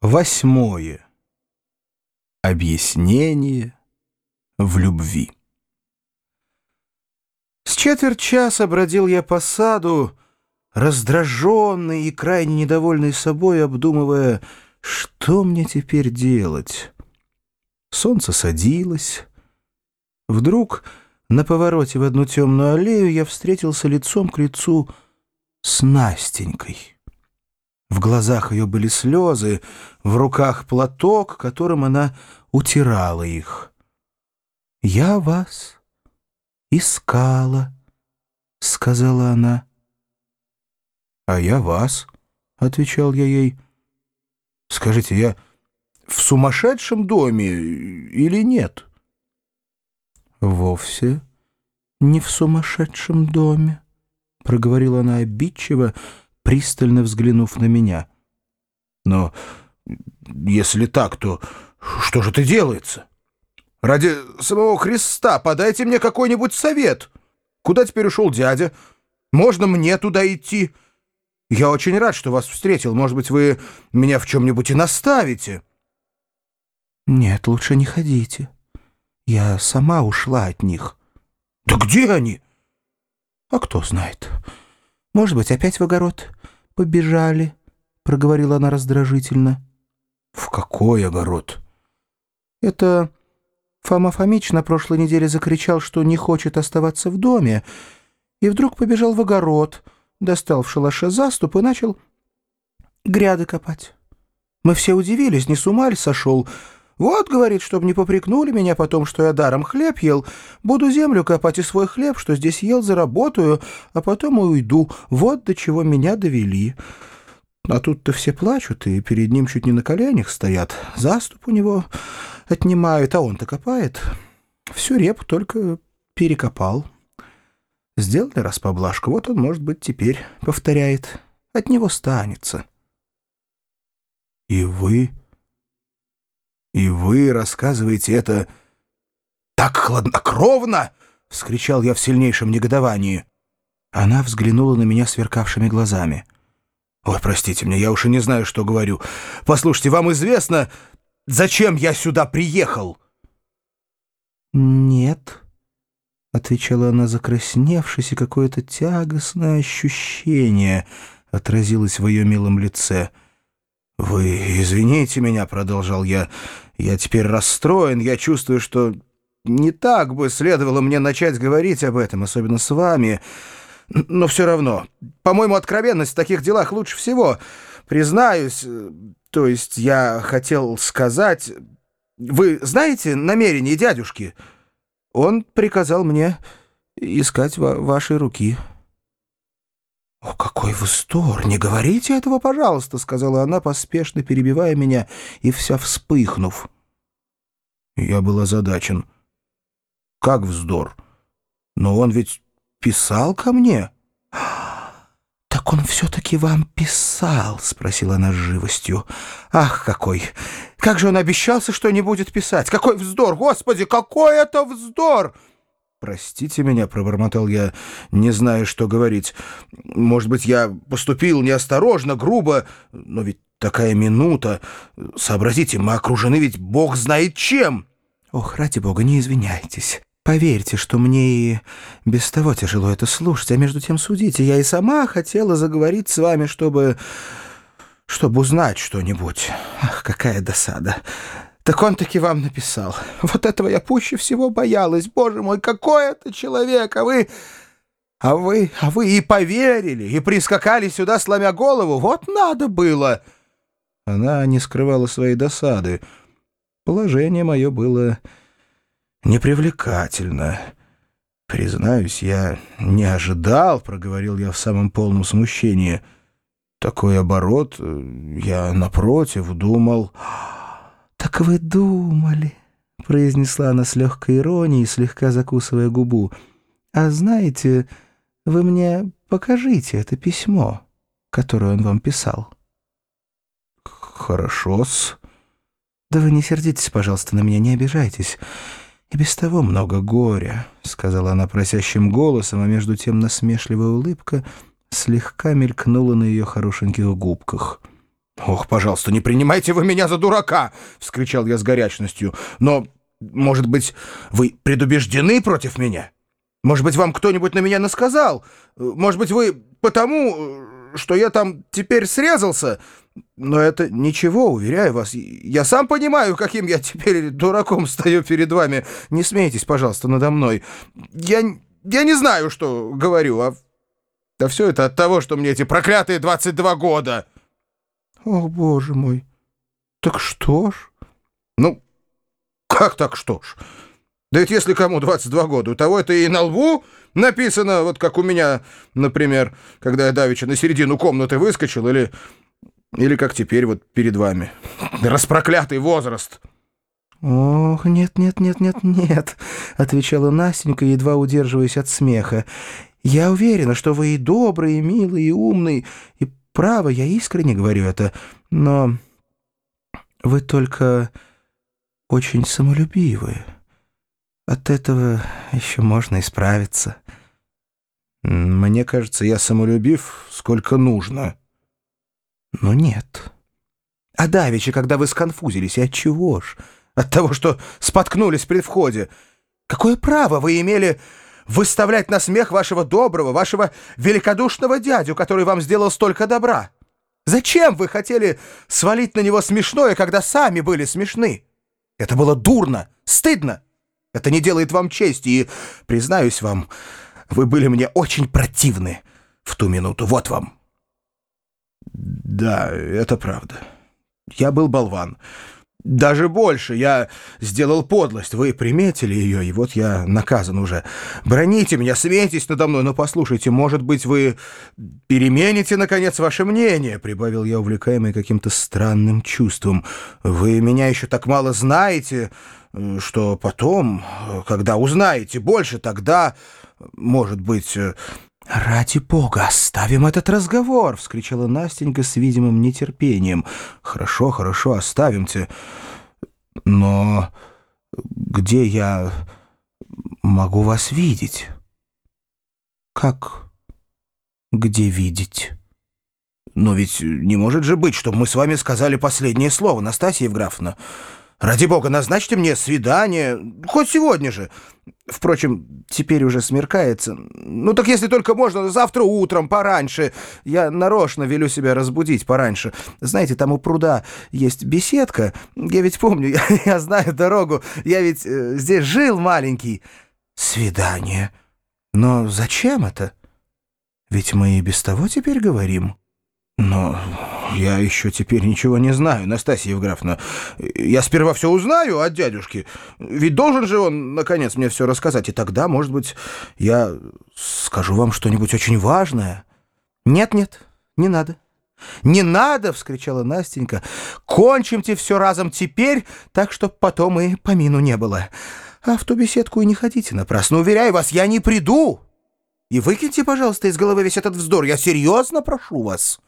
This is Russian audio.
Восьмое. Объяснение в любви. С четверть часа бродил я по саду, раздраженный и крайне недовольный собой, обдумывая, что мне теперь делать. Солнце садилось. Вдруг на повороте в одну темную аллею я встретился лицом к лицу с Настенькой. В глазах ее были слезы, в руках платок, которым она утирала их. «Я вас искала», — сказала она. «А я вас», — отвечал я ей. «Скажите, я в сумасшедшем доме или нет?» «Вовсе не в сумасшедшем доме», — проговорила она обидчиво, — пристально взглянув на меня. «Но если так, то что же это делается? Ради самого Христа подайте мне какой-нибудь совет. Куда теперь ушел дядя? Можно мне туда идти? Я очень рад, что вас встретил. Может быть, вы меня в чем-нибудь и наставите?» «Нет, лучше не ходите. Я сама ушла от них». «Да где они?» «А кто знает. Может быть, опять в огород побежали», — проговорила она раздражительно. «В какой огород?» «Это Фома Фомич на прошлой неделе закричал, что не хочет оставаться в доме, и вдруг побежал в огород, достал в шалаше заступ и начал гряды копать. Мы все удивились, не с ума ли сошел?» «Вот, — говорит, — чтобы не попрекнули меня потом, что я даром хлеб ел, буду землю копать и свой хлеб, что здесь ел, заработаю, а потом и уйду. Вот до чего меня довели». А тут-то все плачут и перед ним чуть не на коленях стоят. Заступ у него отнимают, а он-то копает. Всю репу только перекопал. Сделали раз поблажку, вот он, может быть, теперь повторяет. От него станется. «И вы...» «И вы рассказываете это так хладнокровно!» — вскричал я в сильнейшем негодовании. Она взглянула на меня сверкавшими глазами. «Ой, простите меня, я уж и не знаю, что говорю. Послушайте, вам известно, зачем я сюда приехал?» «Нет», — отвечала она, закрасневшись, и какое-то тягостное ощущение отразилось в ее милом лице. «Вы извините меня», — продолжал я, — я теперь расстроен, я чувствую, что не так бы следовало мне начать говорить об этом, особенно с вами. Но все равно, по-моему, откровенность в таких делах лучше всего. Признаюсь, то есть я хотел сказать... Вы знаете намерение дядюшки? Он приказал мне искать ва вашей руки». «О, какой вздор! Не говорите этого, пожалуйста!» — сказала она, поспешно перебивая меня и вся вспыхнув. Я был озадачен. «Как вздор? Но он ведь писал ко мне?» «Так он все-таки вам писал?» — спросила она с живостью. «Ах, какой! Как же он обещался, что не будет писать! Какой вздор! Господи, какой это вздор!» «Простите меня», — пробормотал я, не зная, что говорить. «Может быть, я поступил неосторожно, грубо, но ведь такая минута. Сообразите, мы окружены ведь бог знает чем». «Ох, ради бога, не извиняйтесь. Поверьте, что мне и без того тяжело это слушать, а между тем судите. Я и сама хотела заговорить с вами, чтобы... чтобы узнать что-нибудь. Ах, какая досада». Так он таки вам написал. Вот этого я пуще всего боялась. Боже мой, какой это человек, а вы... А вы... А вы и поверили, и прискакали сюда, сломя голову. Вот надо было!» Она не скрывала своей досады. Положение мое было непривлекательно. «Признаюсь, я не ожидал», — проговорил я в самом полном смущении. «Такой оборот я, напротив, думал...» «Так вы думали», — произнесла она с легкой иронией, слегка закусывая губу. «А знаете, вы мне покажите это письмо, которое он вам писал». «Хорошо-с». «Да вы не сердитесь, пожалуйста, на меня, не обижайтесь. И без того много горя», — сказала она просящим голосом, а между тем насмешливая улыбка слегка мелькнула на ее хорошеньких губках. «Ох, пожалуйста, не принимайте вы меня за дурака!» — вскричал я с горячностью. «Но, может быть, вы предубеждены против меня? Может быть, вам кто-нибудь на меня насказал? Может быть, вы потому, что я там теперь срезался? Но это ничего, уверяю вас. Я сам понимаю, каким я теперь дураком стою перед вами. Не смейтесь, пожалуйста, надо мной. Я, я не знаю, что говорю, а... Да все это от того, что мне эти проклятые 22 года!» О, боже мой! Так что ж? Ну, как так что ж? Да ведь если кому 22 года, у того это и на лбу написано, вот как у меня, например, когда я давеча на середину комнаты выскочил, или, или как теперь вот перед вами. Распроклятый возраст!» «Ох, нет, нет, нет, нет, нет», — отвечала Настенька, едва удерживаясь от смеха. «Я уверена, что вы и добрый, и милый, и умный, и Право, я искренне говорю это, но вы только очень самолюбивы. От этого еще можно исправиться. Мне кажется, я самолюбив сколько нужно. Но нет. А давеча, когда вы сконфузились, от чего ж? От того, что споткнулись при входе. Какое право вы имели выставлять на смех вашего доброго, вашего великодушного дядю, который вам сделал столько добра? Зачем вы хотели свалить на него смешное, когда сами были смешны? Это было дурно, стыдно. Это не делает вам чести, и, признаюсь вам, вы были мне очень противны в ту минуту. Вот вам. Да, это правда. Я был болван. Даже больше. Я сделал подлость. Вы приметили ее, и вот я наказан уже. Броните меня, смейтесь надо мной, но послушайте, может быть, вы перемените, наконец, ваше мнение, — прибавил я, увлекаемый каким-то странным чувством. Вы меня еще так мало знаете, что потом, когда узнаете больше, тогда, может быть... «Ради бога, оставим этот разговор!» — вскричала Настенька с видимым нетерпением. «Хорошо, хорошо, оставимте. Но где я могу вас видеть?» «Как? Где видеть?» «Но ведь не может же быть, чтобы мы с вами сказали последнее слово, Настасья Евграфовна. Ради бога, назначьте мне свидание, хоть сегодня же. Впрочем, теперь уже смеркается. Ну так если только можно, завтра утром, пораньше. Я нарочно велю себя разбудить пораньше. Знаете, там у пруда есть беседка. Я ведь помню, я, я знаю дорогу. Я ведь э, здесь жил маленький. Свидание. Но зачем это? Ведь мы и без того теперь говорим. Но я еще теперь ничего не знаю, Настасья Евграфовна. Я сперва все узнаю от дядюшки. Ведь должен же он, наконец, мне все рассказать. И тогда, может быть, я скажу вам что-нибудь очень важное. Нет-нет, не надо. «Не надо!» — вскричала Настенька. «Кончимте все разом теперь, так, чтоб потом и помину не было. А в ту беседку и не ходите напрасно. Уверяю вас, я не приду. И выкиньте, пожалуйста, из головы весь этот вздор. Я серьезно прошу вас».